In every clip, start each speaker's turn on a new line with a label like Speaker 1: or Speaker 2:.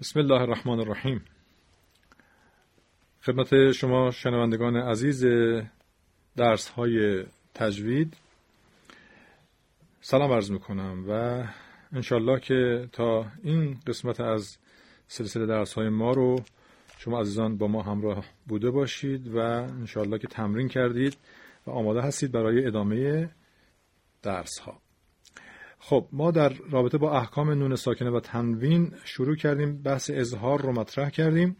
Speaker 1: بسم الله الرحمن الرحیم خدمت شما شنوندگان عزیز درس های تجوید. سلام عرض می‌کنم و انشالله که تا این قسمت از سلسله درس های ما رو شما عزیزان با ما همراه بوده باشید و انشالله که تمرین کردید و آماده هستید برای ادامه درس ها خب ما در رابطه با احکام نون ساکنه و تنوین شروع کردیم بحث اظهار رو مطرح کردیم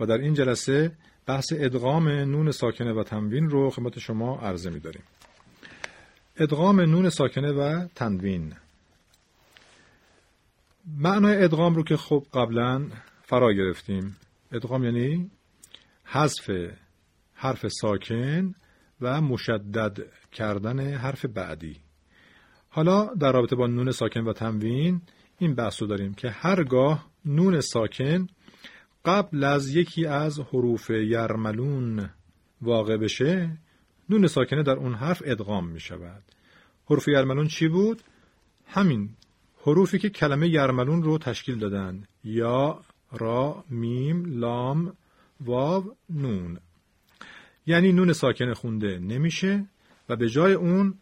Speaker 1: و در این جلسه بحث ادغام نون ساکنه و تنوین رو خدمت شما عرضه می داریم ادغام نون ساکنه و تنوین. معنای ادغام رو که خب قبلا فرا گرفتیم. ادغام یعنی حذف حرف ساکن و مشدد کردن حرف بعدی. حالا در رابطه با نون ساکن و تنوین این بحث رو داریم که هرگاه نون ساکن قبل از یکی از حروف یرملون واقع بشه نون ساکنه در اون حرف ادغام می شود. حروف یرملون چی بود؟ همین حروفی که کلمه یرملون رو تشکیل دادن. یا را میم لام واو نون. یعنی نون ساکنه خونده نمیشه و به جای اون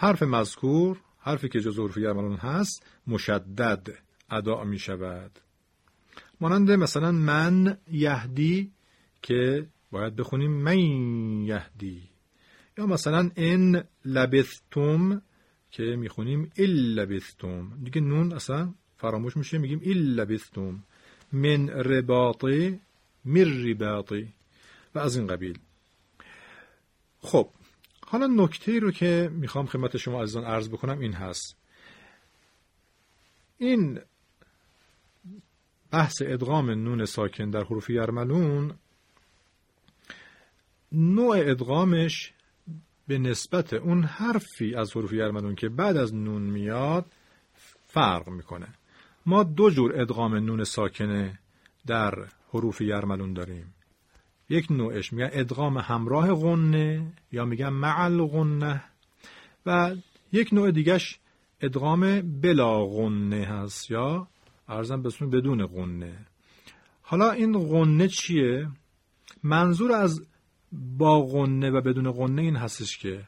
Speaker 1: حرف مذکور حرفی که جز حروف یرملون هست مشدد ادا می شود. مانند مثلا من یهدی که باید بخونیم من یهدی. یا مثلا ان لبثتم که می‌خونیم ال لبثتم. دیگه نون اصلا فراموش میشه میگیم ال لبثتم. من رباطه مر رباطه و از این قبیل. خب حالا نکته رو که می‌خوام خدمت شما عزیزان عرض بکنم این هست. این بحث ادغام نون ساکن در حروف یرملون نوع ادغامش به نسبت اون حرفی از حروف یرملون که بعد از نون میاد فرق می‌کنه. ما دو جور ادغام نون ساکنه در حروف یرملون داریم. یک نوعش میگن ادغام همراه غنه یا میگن معل غنه و یک نوع دیگهش ادغام بلا غنه هست یا ارزم بسون بدون غنه حالا این غنه چیه؟ منظور از با غنه و بدون غنه این هستش که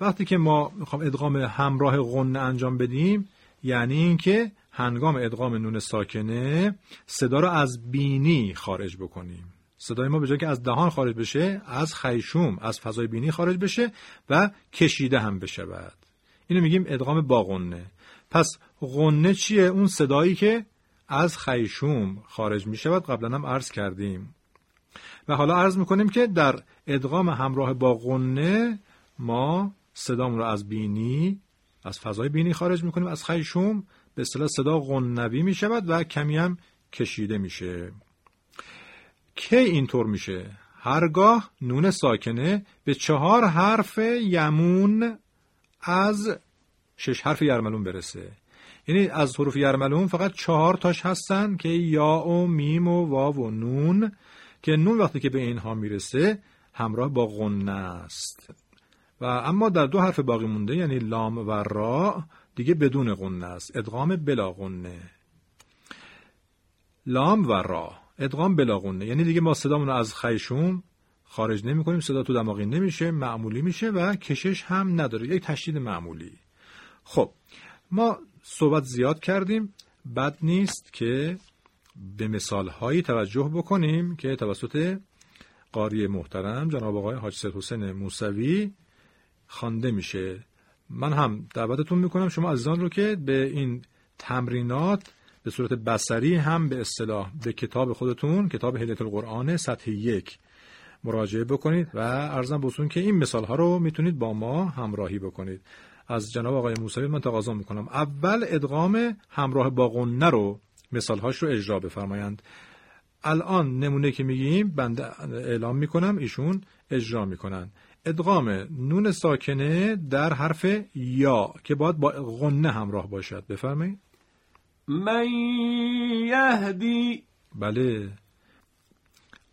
Speaker 1: وقتی که ما می‌خوام ادغام همراه غنه انجام بدیم یعنی اینکه هنگام ادغام نون ساکنه صدا رو از بینی خارج بکنیم صدای ما به جای که از دهان خارج بشه از خیشوم از فضای بینی خارج بشه و کشیده هم بشود. اینو میگیم ادغام با غنه. پس غنه چیه؟ اون صدایی که از خیشوم خارج می شود قبلا هم عرض کردیم. و حالا عرض می‌کنیم که در ادغام همراه با غنه ما صدامون رو از بینی از فضای بینی خارج می‌کنیم. از خیشوم به اصطلاح صدا غنوی می شود و کمی هم کشیده میشه. کی اینطور میشه؟ هرگاه نون ساکنه به چهار حرف یمون از شش حرف یرملون برسه. یعنی از حروف یرملون فقط چهار تاش هستن که یا و میم و واو و نون که نون وقتی که به اینها می‌رسه همراه با غنه است. و اما در دو حرف باقی مونده یعنی لام و را دیگه بدون غنه است. ادغام بلا غنه. لام و را. ادغام بلاغونه. یعنی دیگه ما صدامون رو از خیشوم خارج نمی کنیم صدا تو دماغی نمیشه معمولی میشه و کشش هم نداره. یک تشدید معمولی. خب ما صحبت زیاد کردیم. بد نیست که به مثال هایی توجه بکنیم که توسط قاری محترم جناب آقای حاج سید حسین موسوی خوانده میشه. من هم دعوتتون می‌کنم شما عزیزان رو که به این تمرینات به صورت بسری هم به اصطلاح به کتاب خودتون کتاب هدایت القرآن سطح یک مراجعه بکنید و ارزم بسون که این مثال ها رو می‌تونید با ما همراهی بکنید. از جناب آقای موسوی من تقاضا می‌کنم. اول ادغام همراه با قنه رو مثال هاش رو اجرا بفرمایند. الان نمونه که میگیم بنده اعلام می‌کنم ایشون اجرا می‌کنن. ادغام نون ساکنه در حرف یا که باید با غنه همراه باشد. بفرمایید.
Speaker 2: من یهدی.
Speaker 1: بله.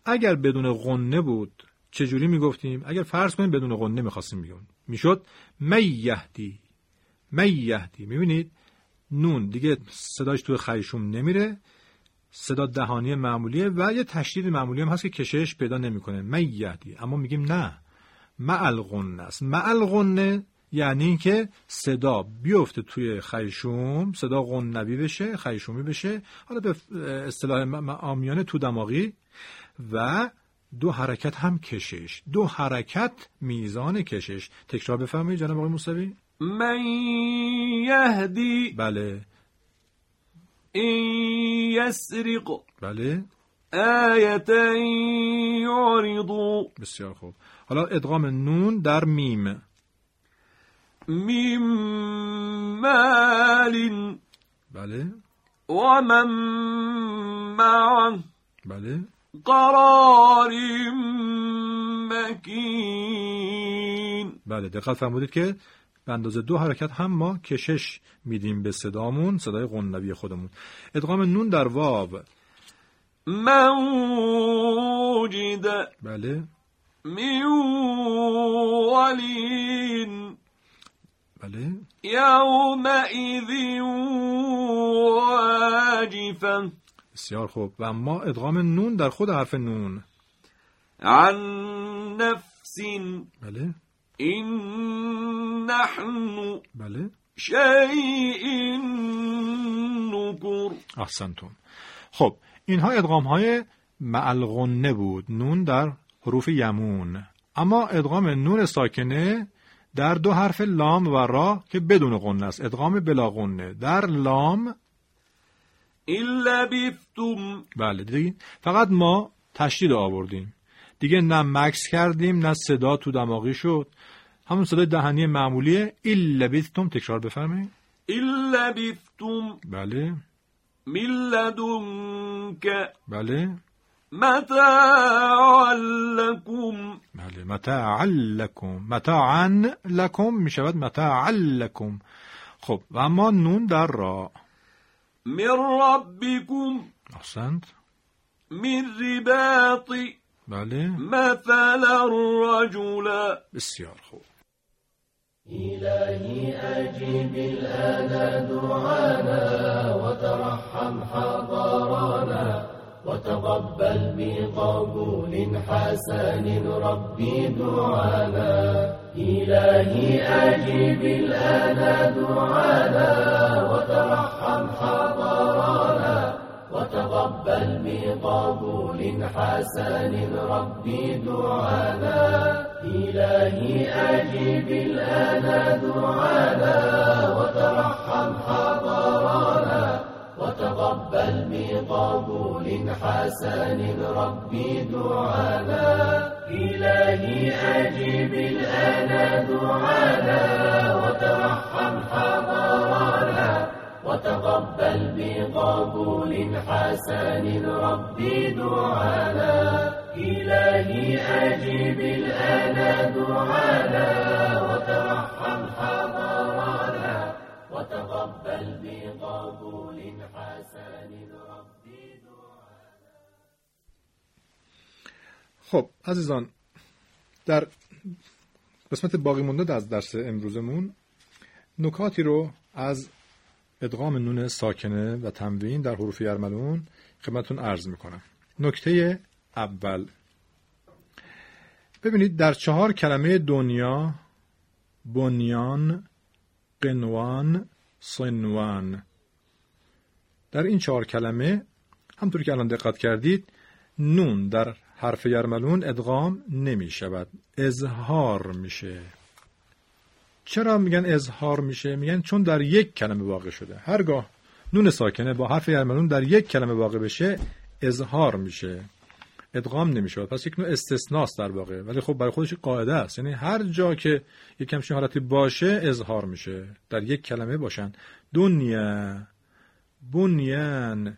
Speaker 1: اگر بدون غنه بود چجوری می‌گفتیم؟ اگر فرض کنیم بدون غنه می‌خواستیم میگیم می‌شد می یهدی. می یهدی. می‌بینید؟ نون. دیگه صداش توی خیشوم نمیره. صدا دهانی معمولیه و یه تشدید معمولی هم هست که کشش پیدا نمی‌کنه. می یهدی. اما میگیم نه. معل غنه است. معل غنه یعنی که صدا بیفته توی خیشوم صدا غنوی بشه خیشومی بشه. حالا به اصطلاح آمیانه تو دماغی و دو حرکت هم کشش. دو حرکت میزان کشش. تکرار بفرمایید جناب آقای موسوی.
Speaker 2: من یهدی.
Speaker 1: بله.
Speaker 2: این یسرق.
Speaker 1: بله.
Speaker 2: آیتا یعرضو
Speaker 1: بسیار خوب. حالا ادغام نون در میم.
Speaker 2: من مال
Speaker 1: بله.
Speaker 2: ومن معه
Speaker 1: بله.
Speaker 2: قرار مکین
Speaker 1: بله دقت فرمودید که به اندازه دو حرکت هم ما کشش میدیم به صدامون صدای قنوی خودمون. ادغام نون در واو.
Speaker 2: من وجد
Speaker 1: بله.
Speaker 2: من ولین
Speaker 1: بله.
Speaker 2: يومئذ واجفة
Speaker 1: بسیار خوب. و اما ادغام نون در خود حرف نون.
Speaker 2: عن نفس.
Speaker 1: بله.
Speaker 2: إن نحن
Speaker 1: بله.
Speaker 2: شيء نكر.
Speaker 1: احسنتون خب اینها ادغام های معلغنه بود. نون در حروف یمون. اما ادغام نون ساکنه در دو حرف لام و را که بدون غنه است. ادغام بلا غنه در لام
Speaker 2: إن لبثتم
Speaker 1: بله دیگه فقط ما تشدید آوردیم. دیگه نه مکس کردیم نه صدا تو دماغی شد. همون صدای دهنی معمولیه. ایل لبیتتم تکرار بفرمایید.
Speaker 2: إن لبثتم
Speaker 1: بله.
Speaker 2: من لدنك
Speaker 1: بله.
Speaker 2: متاعا لكم.
Speaker 1: بله متاعا لکم متاعا لکم می شود متاعا لکم خب و أما نون در را
Speaker 2: من ربكم.
Speaker 1: أحسنت.
Speaker 2: من رباط.
Speaker 1: بله
Speaker 2: مثل الرجل.
Speaker 1: بسیار خوب
Speaker 3: إلهي أجب الآن دعانا وترحم حضارنا وتقبل بقبول حسن ربي دعانا. إلهي أجب الآن دعانا. وترحم حضارنا وتقبل بقبول حسن ربي دعانا. إلهي أجب الآن دعانا. وترحم حضارنا وتقبل بقبول حسن ربي دعانا. إلهي أجب الآن دعانا. وترحم حضارنا وتقبل بقبول حسن ربي دعانا. إلهي أجب الآن دعانا. بقبول حسن ربي
Speaker 1: خب عزیزان در قسمت باقی مونده از درس امروزمون نکاتی رو از ادغام نون ساکنه و تنوین در حروف یرملون خدمتتون عرض می‌کنم. نکته اول. ببینید در چهار کلمه دنیا بنیان قنوان صنوان. در این چهار کلمه همطور که الان دقت کردید نون در حرف یرملون ادغام نمی شود. اظهار میشه. چرا میگن اظهار میشه؟ میگن چون در یک کلمه واقع شده. هرگاه نون ساکنه با حرف یرملون در یک کلمه واقع بشه اظهار میشه. ادغام نمیشه پس یک نوع استثناست در واقع. ولی خب برای خودش قاعده است. یعنی هر جا که یک کمشین حالتی باشه اظهار میشه. در یک کلمه باشن. دنیا. بنیان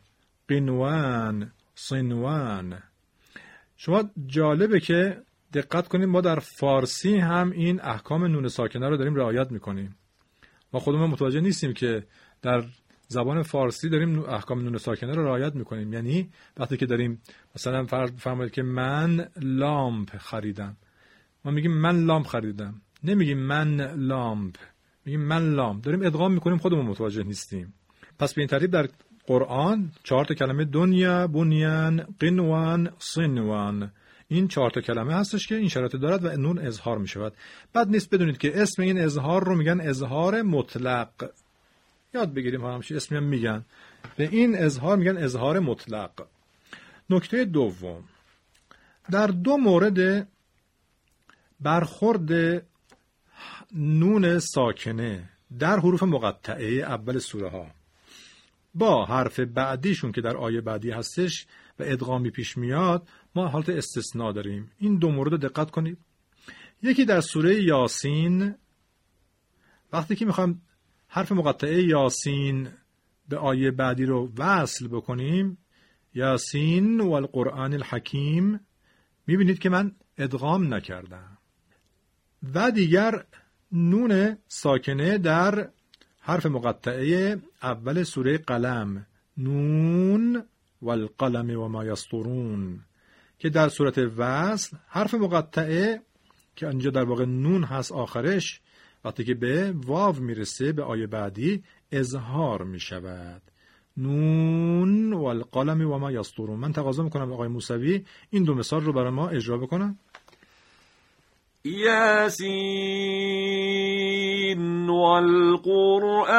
Speaker 1: قنوان صنوان. شما جالبه که دقت کنیم ما در فارسی هم این احکام نون ساکنه رو داریم رعایت می‌کنیم. ما خودمون متوجه نیستیم که در زبان فارسی داریم احکام نون ساکنه رو رعایت می‌کنیم. یعنی وقتی که داریم مثلا فرض فرمایید که من لامپ خریدم. ما میگیم من لامپ خریدم. نمیگیم من لامپ. میگیم من لامپ. داریم ادغام می‌کنیم خودمون متوجه نیستیم. پس به این ترتیب در قرآن چهار تا کلمه دنیا بنیان قنوان صنوان. این چهار تا کلمه هستش که این شرایط دارد و نون اظهار می شود بعد نیست بدونید که اسم این اظهار رو میگن اظهار مطلق. یاد بگیریم همش اسمی هم میگن. به این اظهار میگن اظهار مطلق. نکته دوم. در دو مورد برخورد نون ساکنه در حروف مقطعه اول سوره ها با حرف بعدیشون که در آیه بعدی هستش و ادغامی پیش میاد ما حالت استثناء داریم. این دو مورد دقت کنید. یکی در سوره یاسین وقتی که می‌خوام حرف مقطعه یاسین به آیه بعدی رو وصل بکنیم یاسین و القرآن الحکیم می‌بینید که من ادغام نکردم. و دیگر نون ساکنه در حرف مقطعه اول سوره قلم نون و القلم و ما یسترون که در صورت وصل حرف مقطعه که اینجا در واقع نون هست آخرش وقتی که به واو می‌رسه به آیه بعدی اظهار می شود نون و القلم و ما یسترون من تقاضا می‌کنم آقای موسوی این دو مثال رو برای ما اجرا بکنن
Speaker 2: ياسين والقرآن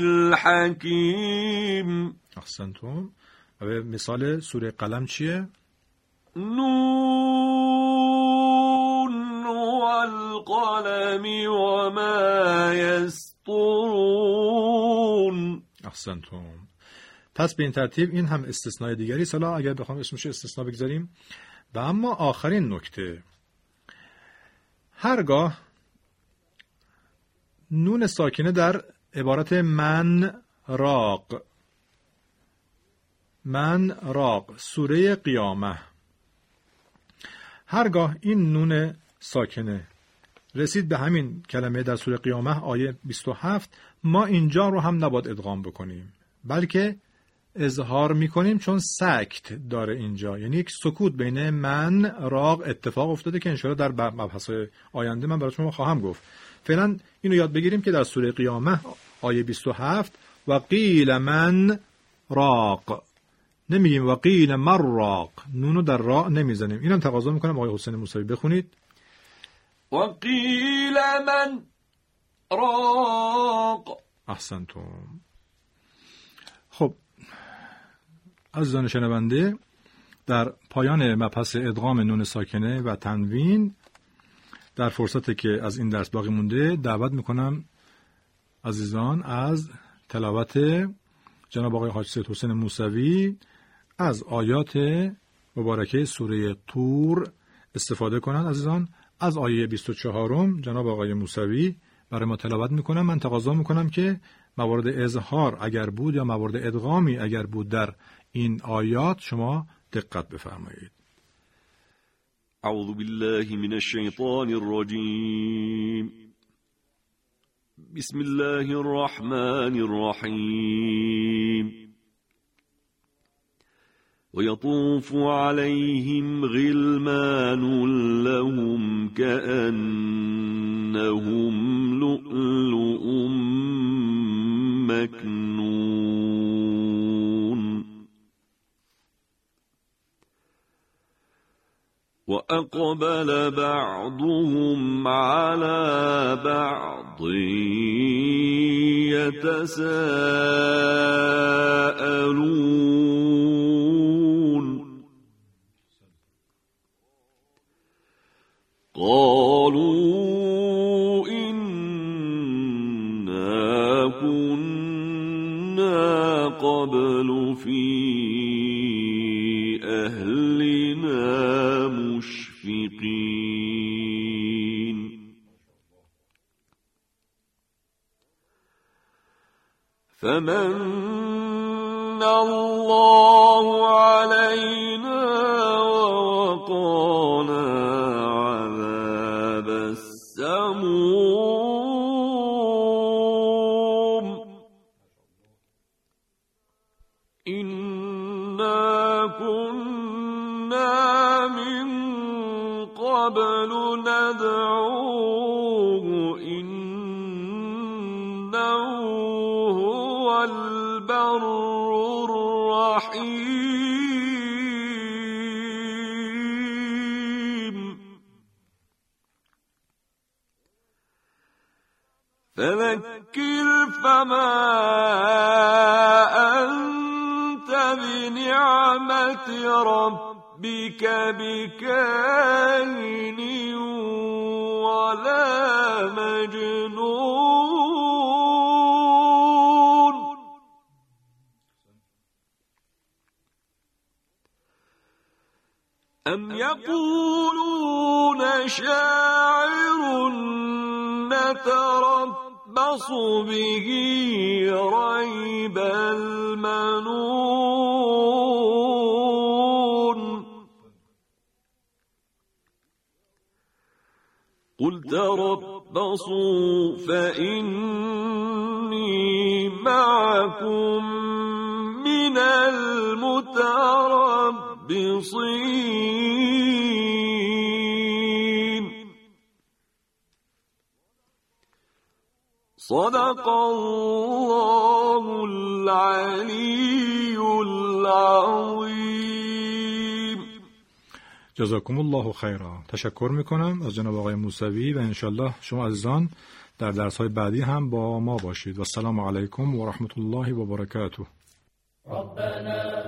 Speaker 2: الحكيم.
Speaker 1: به مثال سوره قلم چیه؟
Speaker 2: نون والقلم وما يسطرون.
Speaker 1: احسنتم. پس به این ترتیب این هم استثنای دیگری سالا اگر بخوام اسمش استثنا بگذاریم. و اما آخرین نکته. هرگاه نون ساکنه در عبارت من راق. من راق سوره قیامه. هرگاه این نون ساکنه رسید به همین کلمه در سوره قیامه آیه 27 ما اینجا رو هم نباید ادغام بکنیم بلکه اظهار می‌کنیم چون سکت داره اینجا. یعنی یک سکوت بین من راق اتفاق افتاده که انشاءالله در مبحث آینده من برای شما خواهم گفت. فعلا اینو یاد بگیریم که در سوره قیامه آیه 27 و قیل من راق. نمیگیم و قیل مراق نونو در را نمی‌زنیم. اینم تقاضا می‌کنم آقای حسین موسوی بخونید.
Speaker 2: وقيل من راق.
Speaker 1: احسنتم خب عزیزان شنونده در پایان مبحث ادغام نون ساکنه و تنوین در فرصتی که از این درس باقی مونده دعوت می‌کنم عزیزان از تلاوت جناب آقای حاج سید حسین موسوی از آیات مبارکه سوره تور استفاده کنند. عزیزان از آیه 24 جناب آقای موسوی برای ما تلاوت می‌کنم من تقاضا می‌کنم که موارد اظهار اگر بود یا موارد ادغامی اگر بود در این آیات شما دقت بفرمایید.
Speaker 2: أعوذ بالله من الشيطان الرجيم بسم الله الرحمن الرحيم ويطوف عليهم غلمان لهم كأنهم لؤلؤ مكنون. وأقبل بعضهم على بعض يتساءلون. قالوا قبل في أهلنا مشفقين. فمن الله علينا فذكر فما أنت بنعمة ربك بكاهن ولا مجنون. أم يقولون شاعر نتربص به ريب المنون قل تربصوا فإني معكم من المتربصين صدق الله العلي العظيم
Speaker 1: جزاکم الله خیرا. تشکر می‌کنم از جناب آقای موسوی و انشالله شما عزیزان در درس های بعدی هم با ما باشید. و السلام علیکم و رحمت الله و برکاته.
Speaker 3: ربنا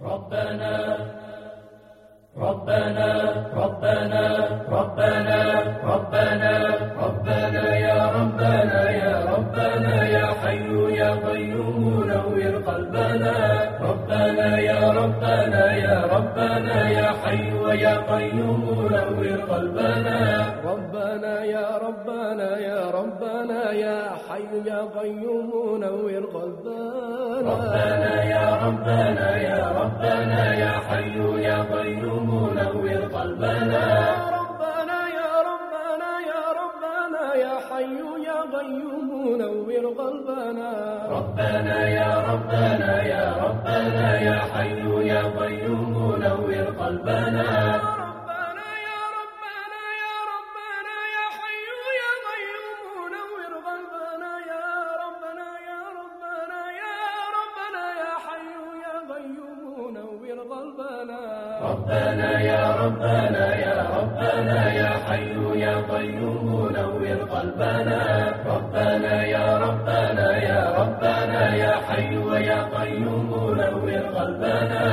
Speaker 3: ربنا. ربنا ربنا ربنا ربنا ربنا يا ربنا يا ربنا يا حي يا قيوم نور قلبنا. ربنا يا ربنا يا حي يا قيوم نور قلبنا ربنا يا ربنا يا ربنا يا حي يا قيوم نور قلبنا ربنا يا ربنا يا ربنا يا حي يا قيوم نور قلبنا ربنا يا ربنا يا ربنا يا حي يا قيوم نور قلبنا. ربنا يا ربنا يا ربنا يا حي يا قيوم نور قلبنا. ربنا يا ربنا يا ربنا يا حي يا قيوم نور قلبنا. ربنا يا ربنا يا ربنا يا حي يا قيوم نور قلبنا.